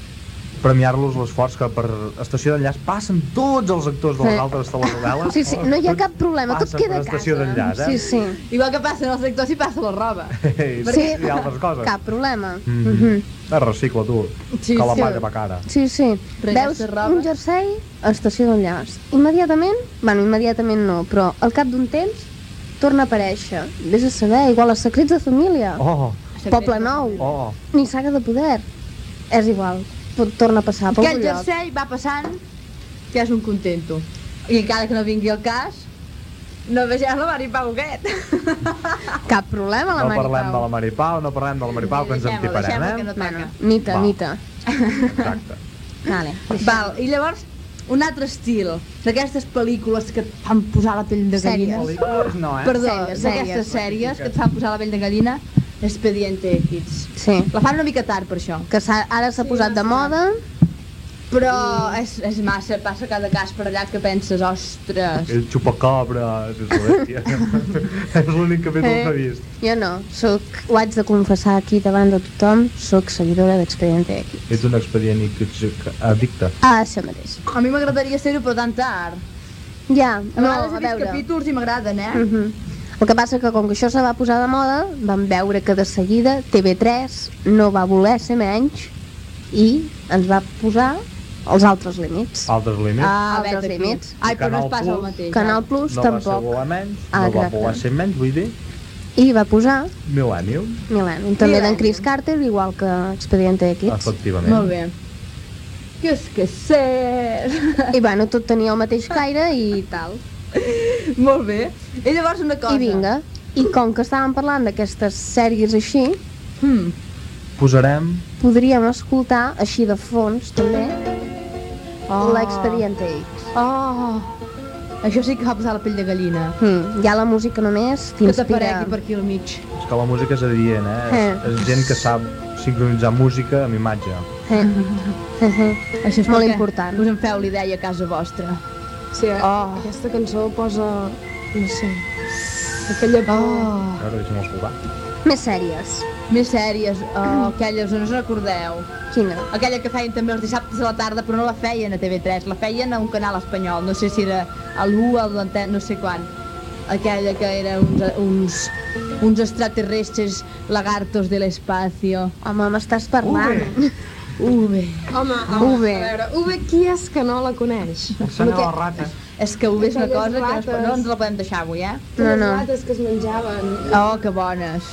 premiar-los l'esforç que per estació d'enllaç passen tots els actors de les Sí. altres telenovel·les. Sí, sí, no hi ha cap problema, tot queda a estació casa. d'enllaç, eh? Sí, sí. Igual que passen els sectors i passa la roba. I, Sí, i altres coses. cap problema. Mm -hmm. Mhm. Es recicla, tu. Sí, que la sí. paga va cara. Sí, sí. Veus un jersei a estació d'enllaç. Immediatament, bueno, immediatament no, però al cap d'un temps torna a aparèixer. Vés a saber, igual a Secrets de Família. Oh, Poble Nou. oh. Ni Saga de Poder. És igual, pot, torna a passar lloc. jersei va passant que és un contento. I encara que no vingui el cas, no vegeu la Mari Pau aquest. Cap problema, la No Mari parlem Pau. de la Maripau, no parlem de la Maripau, que ens empiparem, deixem-ho, que eh? no. Mita, Va. mita. Exacte. Vale. Val, i llavors, un altre estil d'aquestes pel·lícules que et fan posar la pell de gallina. Sèries. Pel·lícules no, eh? Perdó, Sèries, d'aquestes sèries que et fan posar la pell de gallina, Expediente X. Sí. La fan una mica tard per això. Que ara s'ha posat de moda. Però és, és massa, passa cada cas per allà que penses, ostres... El xupacobres, és l'únic capítol Eh. que he vist. Jo no, soc, ho haig de confessar aquí davant de tothom, soc seguidora d'Expediente X. Ets un expedient que addicte. Ah, això mateix. A mi m'agradaria ser-ho, però tan tard. Ja, A no, vegades a he vist veure. capítols i m'agraden, eh? Mhm. El que passa que com que això se va posar de moda, vam veure que de seguida TV3 no va voler ser menys i ens va posar els altres límits. Altres límits. Ah, Altres límits. Ai, però no Canal es passa el Plus. mateix. Canal Plus no va tampoc. ser voler menys, Ah, no va voler ser menys, vull dir, I va posar Millennium, Millennium, també d'en Chris Carter, igual que Expediente X. efectivament. Molt bé. Què és que ser? I bueno, tot tenia el mateix caire i tal. Molt bé. I llavors una cosa. I vinga. I com que estàvem parlant d'aquestes sèries així, Hmm. Posarem podríem escoltar, així de fons també, Oh. l'Expediente X. Oh, això sí que fa posar la pell de gallina. Mm, ja la música només Que t'aparegui per aquí al mig. És que la música és adient, eh? És, Eh. és gent que sap sincronitzar música amb imatge. Eh. Això és Molt important. Us en feu l'idea a casa vostra. Sí, Oh. aquesta cançó posa, no sé, aquella por. Oh. A veure, deixa'm escoltar. Més sèries. Més sèries, oh, aquelles, no us recordeu? Quina? Aquella que feien també els dissabtes a la tarda, però no la feien a TV3, la feien a un canal espanyol, no sé si era a l'1, a l'antena, no sé quan. Aquella que era uns, uns, uns extraterrestres lagartos de l'espacio. Home, m'estàs parlant. Uve. Home, home, Uve. a veure, Uve, qui és que no la coneix? Senyor les rates. És que Uve és una cosa que no, es, rates. no ens la podem deixar avui, eh? No, Les no. rates que es menjaven. Oh, que bones.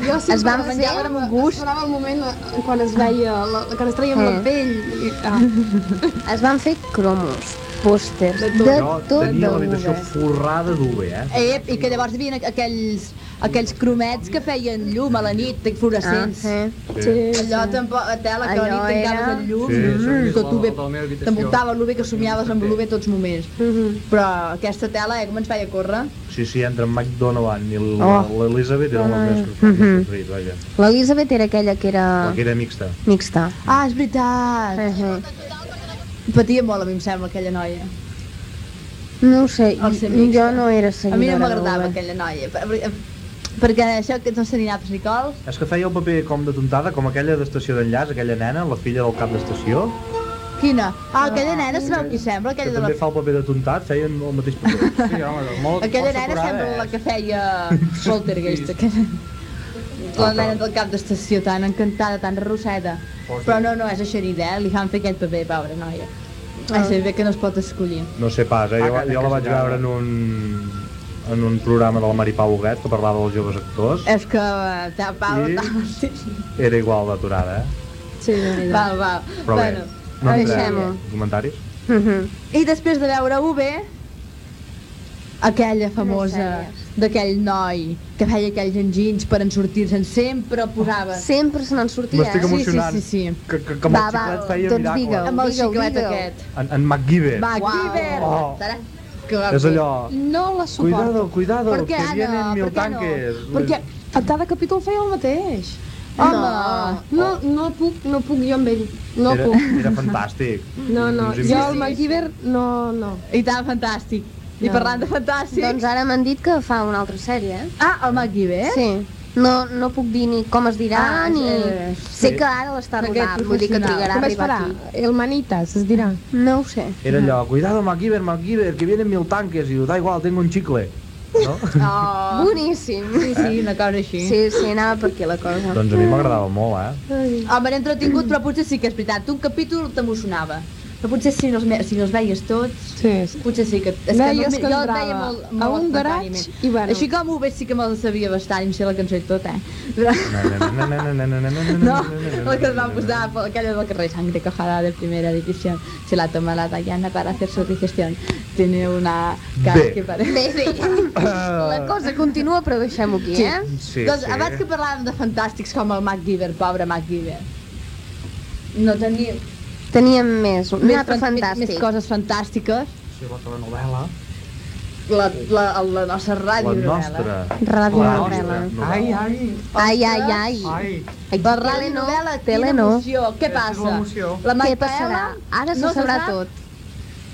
Jo sempre Es van menjaven fer- amb un gust. Esperava el moment eh, quan es veia, la, quan es traiem la Eh. pell. I, ah. Es van fer cromos, pòsters, de Jo tot tenia de l'habitació forrada d'UV, eh? Eh, I que llavors hi havia aquells, aquells cromets que feien llum a la nit, fluorescents. Ah, sí. Sí, Allò tampoc, a tela, que a la nit tancaves era- el llum, Sí, mm, tot el- UV, el la t'envoltava l'UV que somiaves amb l'UV tots moments. Mhm. Però aquesta tela, eh, com ens feia córrer? Sí, sí, entre en Mike Donovan i Oh. l'Elizabeth eren les més Mhm. preferits, vaja. L'Elisabet era aquella que era La que era mixta. mixta. Ah, és veritat! Uh Patia molt, a mi em sembla, aquella noia. No ho sé, El jo no era A seguidora mi no m'agradava aquella noia, perquè això que no sé ni naps ni cols, És que feia el paper com de tontada, com aquella d'estació d'enllaç, aquella nena, la filla del cap d'estació. Quina? Ah, aquella nena, sabeu qui sembla? Que Aquella de també la... fa el paper de tontat, feien el mateix paper. Sí, home, molt, Aquella força nena sembla eh? la que feia Poltergeist, aquella. La nena del cap d'estació tan encantada, tan rosseta. Però no, no, és a Xerida, eh? Li fan fer aquest paper, pobra noia. Ah. Ai, bé que no es pot escollir. No sé pas, eh? Jo, Ah, que- jo la que vaig veure en un, en un programa de la Maripau Huguet que parlava dels joves actors. És que... eh, Ta, Pau, I- sí. Era igual d'aturada, eh? Sí, veritat. Val, val. Però bé, bueno, no entrem deixem-ho. en comentaris. Mhm. I després de veure UV, aquella famosa d'aquell noi que feia aquells enginys per en sortir-se'n, sempre posava... Sempre se n'en sortia, M'estic eh? emocionant. Sí, sí, sí. Que, que, que amb Va, el xiclet feia doncs miracles. digue'l. Amb el xiclet aquest. En, en MacGyver. MacGyver! Oh. Que va És fer. allò... No la suporto. Cuidado, cuidado, què, que vienen mil Per què no? tanques. Perquè a cada capítol feia el mateix. Home! No, no puc, no puc jo amb ell. No era, puc. era fantàstic. No, no, jo el MacGyver no, no. I tan fantàstic. I No. parlant de fantàstic... Doncs ara m'han dit que fa una altra sèrie, eh? Ah, el MacGyver? Sí. No, no puc dir ni com es dirà, Ah, ni... eh, Sé que ara l'està rodant, vull dir que trigarà a Com es arribar farà? aquí. El Manitas, es dirà. No ho sé. Era allò, cuidado MacGyver, MacGyver, que vienen mil tanques. I diu, da igual, tengo un chicle. No? Oh. Boníssim. Sí, sí, una cosa així. Sí, sí, anava per aquí la cosa. doncs a mi m'agradava molt, eh? Home, era entretingut, però potser sí que és veritat. Un capítol t'emocionava. Però potser si no els, si no els veies tots, Sí, sí. potser sí que... És Veies no- que jo el entrava veia molt, a molt un garatge i bueno. Així com ho veig sí que me'l sabia bastant, em sé la cançó i tot, eh? Però... No, la que es va posar por aquella del carrer sangre cojada de primera división. Se la toma la Dayana para hacer su digestión. Tiene una cara Bé. que parece... Bé, bé. La cosa continua, però deixem-ho aquí, Sí. eh? Sí, doncs sí. abans que parlàvem de fantàstics com el MacGyver, pobre MacGyver, no tenia Teníem més, un més, altre fan- fantàstic. més coses fantàstiques. Sí, la telenovela. La, la, la nostra ràdio La novel·la. nostra. Ràdio La novel·la. nostra Ai, novel·la. ai. Ai, ai, ai. Ai. La ràdio no, novel·la, tele quina no. emoció. Què passa? La Què passarà? Ara se no sabrà tot.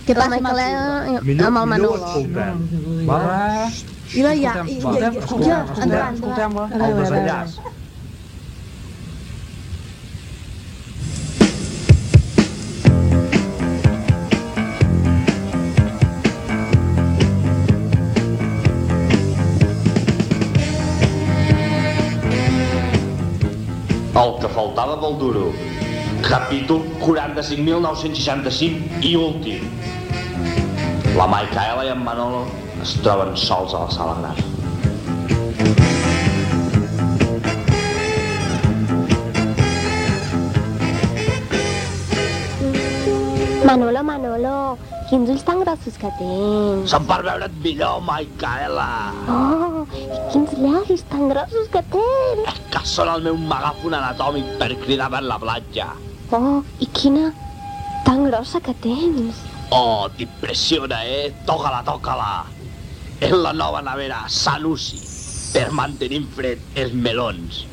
Què La passa amb el Millor, amb el millor Manolo. escoltem. Val? I la ja, i, Escoltem, ja, El que faltava pel duro. Capítol 45.965 i últim. La Micaela i en Manolo es troben sols a la sala gran. Manolo, Manolo, quins ulls tan grossos que tens. Som per veure't millor, Micaela. Oh, i quins llavis tan grossos que tens. Que són el meu megàfon anatòmic per cridar per la platja. Oh, i quina tan grossa que tens. Oh, t'impressiona, eh? Toca-la, toca-la. És la nova nevera Sanusi per mantenir fred els melons.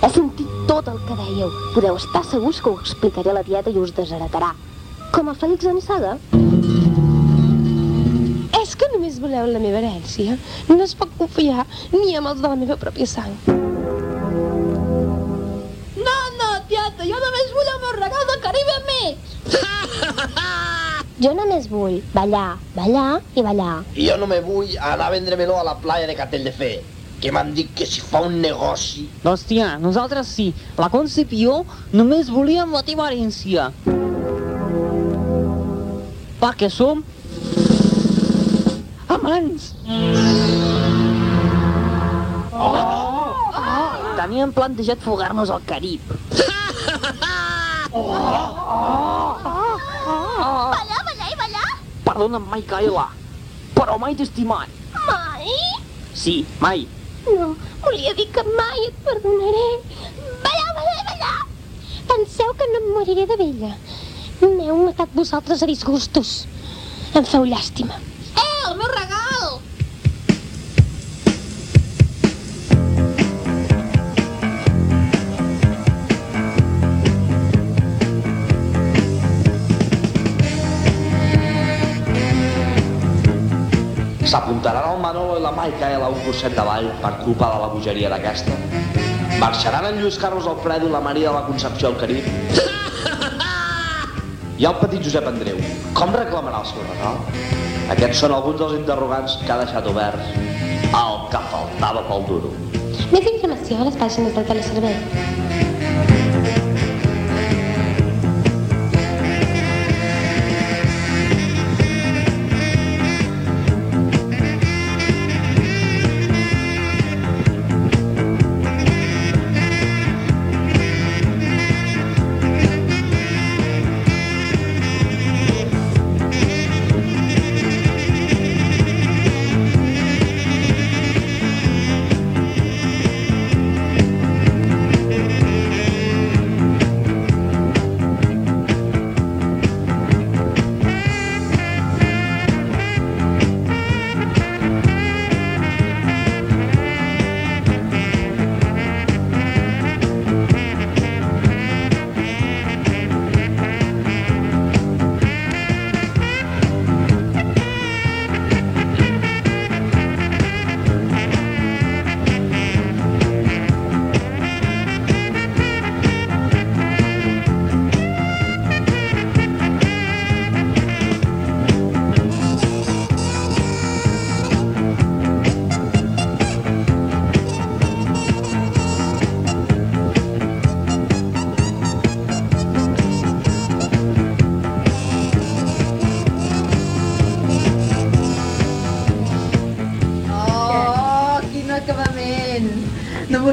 He sentit tot el que dèieu. Podeu estar segurs que ho explicaré a la tieta i us desheretarà. Com el Fèlix de Nissaga? És que només voleu la meva herència. No es pot confiar ni amb els de la meva pròpia sang. No, no, tieta, jo només vull el meu regal de Caribe Mix. Jo només vull ballar, ballar i ballar. I jo no me vull anar a vendre meló a la playa de Castelldefé, que m'han dit que si fa un negoci... Doncs tia, nosaltres sí. La Concep i jo només volíem la teva herència. Perquè som... amants. Oh! oh! Teníem plantejat fugar-nos al Carib. Ballar, ballar i ballar? Perdona'm, Micaela, però mai t'he estimat. Mai? Sí, mai. No, volia dir que mai et perdonaré. Ballar, ballar i ballar! Penseu que no em moriré de vella. M'heu matat vosaltres a disgustos. Em feu llàstima. Meu regal! S'apuntaran el Manolo i la Micaela a un curset de ball per culpa de la bogeria d'aquesta? Marxaran en Lluís Carlos Alfredo i la Maria de la Concepció al Carib? I el petit Josep Andreu, com reclamarà el seu regal? Aquests són alguns dels interrogants que ha deixat oberts el que faltava pel duro. Més informació a les pàgines del teleservei.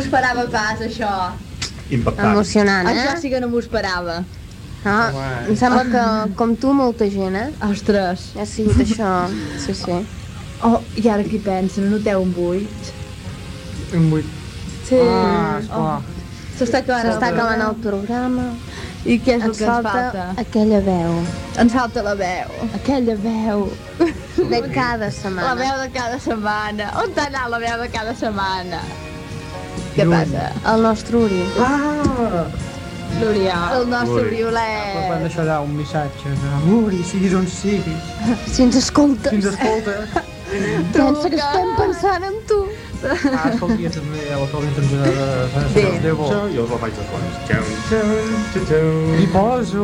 Esperava pas, això. Impactant. Emocionant, eh? Això sí que no m'ho esperava. Ah, em sembla que, com tu, molta gent, eh? Ostres. Ha sigut això, sí, sí. Oh, i ara qui pensa, no noteu un buit? Un buit. Sí. Ah, esclar. S'està acabant, S'està el acabant programa. el programa. I què és el Ens que ens falta falta? aquella veu. Ens falta la veu. Aquella veu. De cada setmana. La veu de cada setmana. On t'ha anat la veu de cada setmana? Què passa? El nostre Uri. Ah! L'Oriol. El nostre Uri. Oriolet. Quan deixar allà un missatge de Uri, siguis on siguis. Si ens escoltes. Si ens escoltes. Pensa que estem pensant en tu. Ah, escolti, també a la Clàudia Tronja de, Déu. Jo la faig de fons. I poso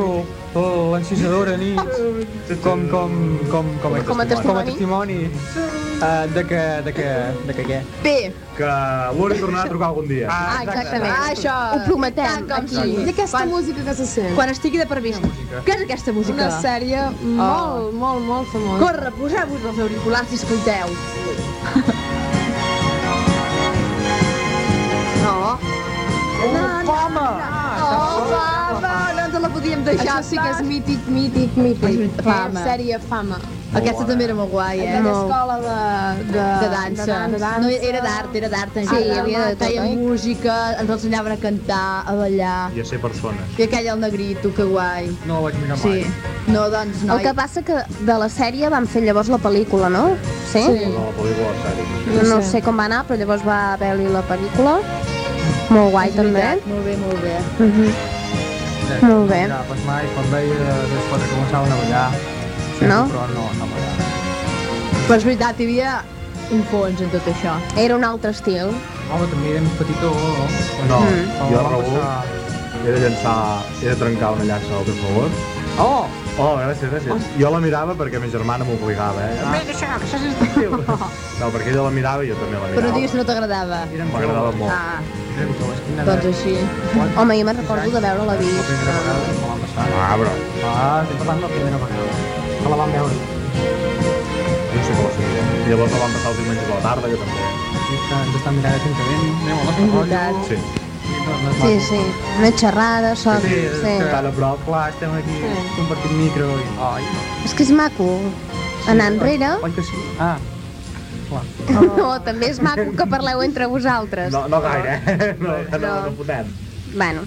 l'encisadora a nit com, com, com, com, Com a com a testimoni. testimoni uh, de que, de que, de que què? Bé. Que l'Uri tornarà a trucar algun dia. Ah, exactament. Ah, això. Ho prometem, com aquí. I aquesta música que se sent? Quan estigui de previst. Què és aquesta música? Una sèrie molt, molt, molt famosa. Corre, poseu-vos els auriculars i escolteu. Fama! Oh, fama! No ens la podíem deixar. Això sí que és mític, mític, mític. Fama. Sèrie Fama. Aquesta també era molt guai, eh? Aquella escola de, de, de dansa. de dansa. No, era d'art, era d'art. Sí, hi havia de tot, oi? música, ens ensenyaven a cantar, a ballar. I a ser persones. I aquell el negrito, que guai. No la vaig mirar Sí. No, doncs, no. El que passa que de la sèrie van fer llavors la pel·lícula, no? Sí? No, la pel·lícula de sèrie. No, no sé com va anar, però llavors va haver-hi la pel·lícula. Molt guai, És també. veritat, Molt bé, molt bé. Mhm. Molt bé. Ja, pues mai, quan veia després que començaven a ballar, sí, No? però no, no ballava. Però és veritat, hi havia un fons en tot això. Era un altre estil. Home, també era més petitó. No, Mm. jo, Raül, he de llançar, he de trencar una llança al teu favor. Oh! Oh, gràcies, gràcies. Jo la mirava perquè ma germana m'obligava, eh? Mira, això, que això és estil. No, perquè ella la mirava i jo també la Però mirava. diguis que no t'agradava. M'agradava molt. Ah, doncs així. Home, jo me'n recordo de veure-la La vist. primera vegada que me la van passar. Ah, però Ah, estic parlant de la primera vegada. Que la vam veure. jo sé que la sabia. I llavors la van passar els diumenges a la tarda, jo també. Està, ens estan mirant atentament. Anem al nostre És Sí. Sí, sí. Una xerrada, sort. Sí, Sí. tan a prop, clar, estem aquí compartint micro i... Ai, És que és maco. Anar enrere. Oi que sí? Ah, clar. No, també és maco que parleu entre vosaltres. No, no gaire? No, no, no, no podem. Bueno,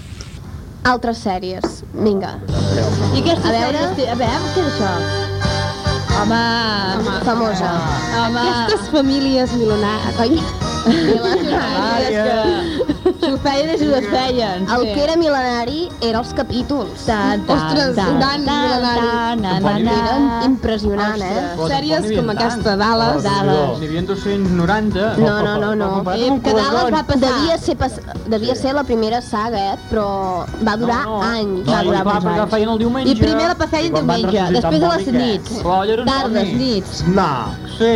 altres sèries. Vinga. I aquesta A veure. sèrie... A veure, què és això? Home! Famosa. Home! Aquestes famílies milionàries, coi? Milionàries que... Si ho feien és si ho desfeien. El que era mil·lenari era els capítols. Ostres, tan, mil·lenari. tan, na, na, na. Eren impressionant, eh? Sèries com aquesta. Dallas. Dallas. N'hi havia 290. No, no, no, no. Eh, que Dallas va passar. Devia ser, pas... devia ser la primera saga, eh? Però va durar No, no. anys. No, Va durar clar, molts perquè anys. feien el diumenge. I primer la feien diumenge, després a en les nits. Tardes, nits. No. Sí.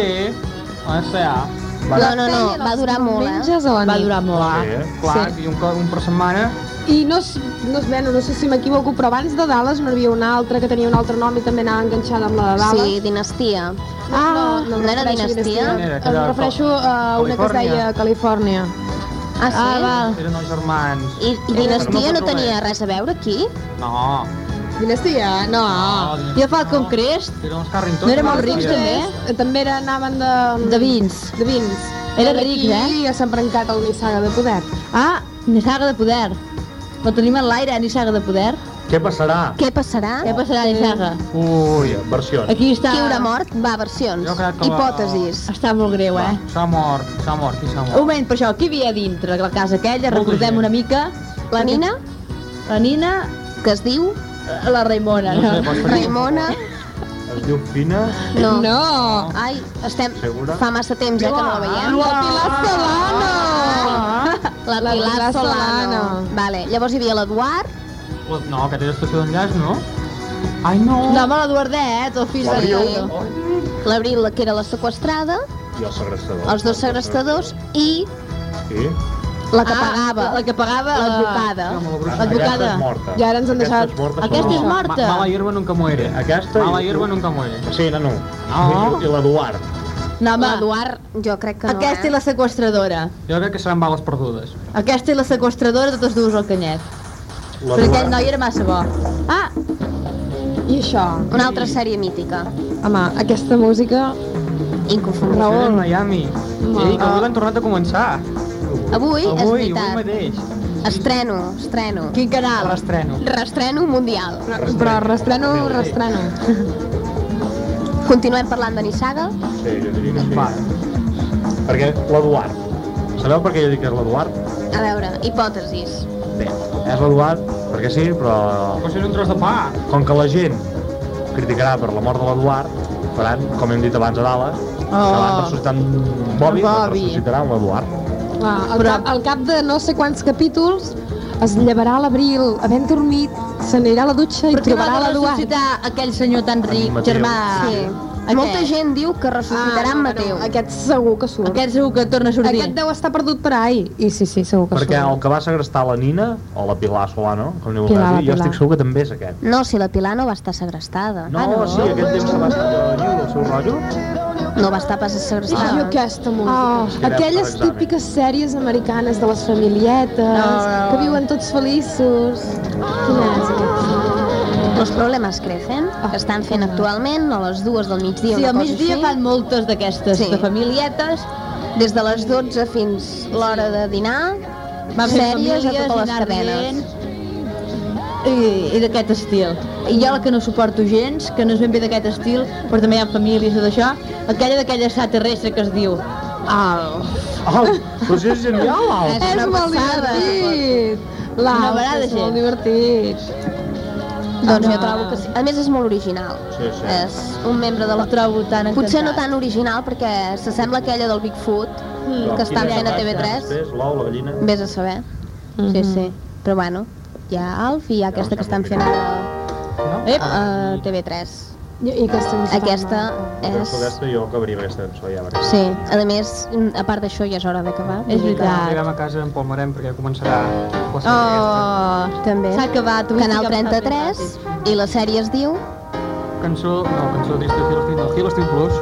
O No, no, no, va durar molt, eh? Menges a la Va durar molt. Sí, eh? clar, i un, co- un per setmana. I no, es- no, es bueno, no sé si m'equivoco, però abans de Dallas no havia una altra que tenia un altre nom i també anava enganxada amb la de Dallas. Sí, dinastia. Ah, no era em refereixo a Dinastia? Era Em aquella refereixo a una que es Califòrnia. deia Califòrnia. Ah, sí? Ah, val. Eren els germans. I, i Dinastia no tenia res a veure aquí? No. Dinastia? No. no I el Falcon Crest? Eren els Harrington. No era molt Els rics, també? També era, anaven de... De vins. De vins. Eren I rics, eh? I ja s'han brancat el Nissaga de poder. Ah, Nissaga de poder. Lo tenim en l'aire, Nissaga de poder. Què passarà? Què passarà? Què passarà, Nissaga? Ui, versions. Aquí està... Qui haurà mort? Va, versions. Jo crec que la- Hipòtesis. Està molt greu, eh? S'ha mort, s'ha mort, qui s'ha Un mort? moment, per això, qui hi havia dintre la casa aquella? Molta Recordem gent. una mica. La Nina, La Nina, que es diu la Raimona. No sé, pots fer- Raimona... Es diu Fina. No. No. Ai, estem... Segura? Fa massa temps, eh, que no la veiem. La Pilar Solano! La La Pilar Solano. Vale, llavors hi havia l'Eduard, No, aquest era estació d'enllaç, no? Ai, no. No, home, l'Eduardet, el fill de L'Abril. l'Abril, que era la sequestrada, I el segrestador. els dos segrestadors i Sí. La que Ah, pagava, la que pagava, la- l'advocada. Aquesta Advocada. és morta. Ja ara ens han Aquesta deixat- és morta, Aquesta segur. és morta. Ma mala hierba nunca muere. Aquesta i- Mala hierba nunca muere. Sí, no, no. No. I, i l'Eduard. No, home, L'Eduard, jo crec que no, aquesta eh? i la sequestradora. Jo crec que seran bales perdudes. Aquesta i la sequestradora, totes dues al canyet. Però aquell noi era massa bo. Ah! I això? Una altra sèrie mítica. Home, aquesta música... Era en Miami. Ei, que avui l'han tornat a començar. Avui, és Avui, avui veritat. mateix. Estreno, estreno. Quin canal? Restreno. Restreno mundial. Però, però restreno, restreno. Continuem parlant de Nissaga. Sí, jo diria que sí. Va. Perquè l'Eduard. Sabeu per què jo dic que és l'Eduard? A veure, hipòtesis. Bé, és l'Eduard perquè sí, però Però si és un tros de pa. com que la gent criticarà per la mort de l'Eduard, faran, com hem dit abans a Dallas, que van ressuscitant Bobby, Bobby. ressuscitaran l'Eduard. Clar, al, Però- cap, al cap de no sé quants capítols es llevarà a l'abril, havent dormit, s'anirà a la dutxa i Però qui va trobarà de l'Eduard. ressuscitar aquell senyor tan ric, germà? Sí. Aquest. Molta gent diu que ressuscitarà Ah, no, Mateu. no, aquest segur que surt. Aquest segur que torna a sortir. Aquest deu estar perdut per ahí. I sí, sí, segur que Perquè surt. el que va segrestar la Nina, o la Pilar Solano, com li Pilar, dir, jo estic segur que també és aquest. No, si la Pilar no va estar segrestada. No, ah, no. sí, aquest temps que va estar lliure, el seu rotllo. No va estar pas segrestada. Ai, aquesta música. Oh, aquelles típiques sèries americanes de les familietes, No, no. que viuen tots feliços. Quina és aquesta? Los problemes crecen, que estan fent actualment a les dues del migdia, Sí, al migdia fan moltes d'aquestes Sí. de familietes. Des de les 12 fins l'hora de dinar, Van fer sèries a totes les cadenes. rient, I, i d'aquest estil. I jo la que no suporto gens, que no és ben bé d'aquest estil, però també hi ha famílies i d'això, aquella d'aquella extraterrestre que es diu Al. Oh, però si és genial, Al. És És una molt passada. divertit. Una L'Alf és molt gent. divertit. Doncs No. jo trobo que sí. A més és molt original. Sí, sí. És un membre de la... Trobo tan encantat. Potser no tan original perquè s'assembla a aquella del Bigfoot Però que estan fent a gràcia, TV3. Després, l'ou, la gallina... Vés a saber. Sí, sí. Però bueno, hi ha Alf i hi ha aquesta que estan fent ara Ep. a TV3. I, i aquesta. Aquesta Però és... aquesta jo acabaria amb aquesta cançó, ja veurem. Sí, a més, a part d'això ja és hora d'acabar. És veritat. Arribem a casa en Palmarem perquè començarà Oh, També. s'ha acabat. Canal sí que ha passat 33 ben i la sèrie es diu. Cançó, no, cançó d'estiu, Hill Steel, no, Hill.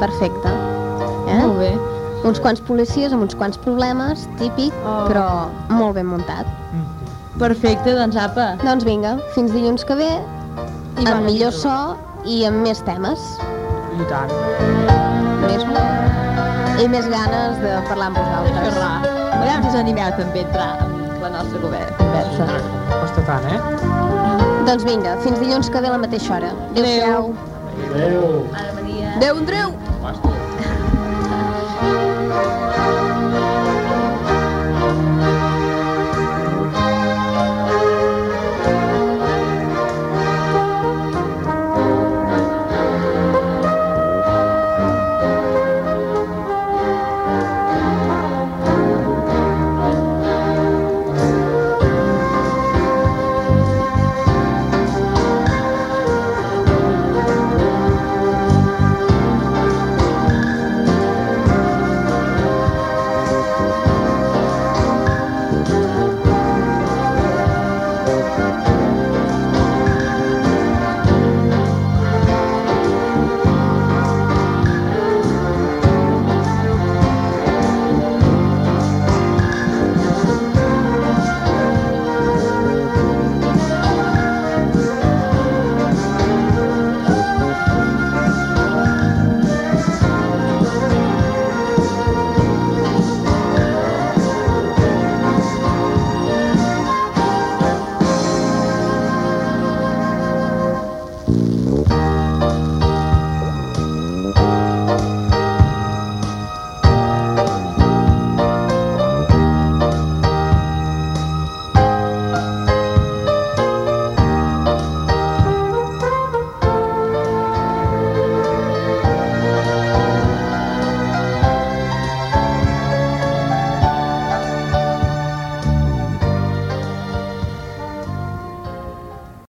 Perfecte. Eh? Molt bé. Uns quants policies amb uns quants problemes, típic, Oh. però molt ben muntat. Perfecte, doncs apa. Doncs vinga, fins dilluns que ve, I amb millor so i amb més temes. I tant. Més... I més ganes de parlar amb vosaltres. Xerrar. Veurem si us animeu també a entrar en la nostra conversa. Costa tant, eh? Doncs vinga, fins dilluns que ve a la mateixa hora. Adéu-siau. Adéu. Ara, Maria. Adéu, Andreu! Basta.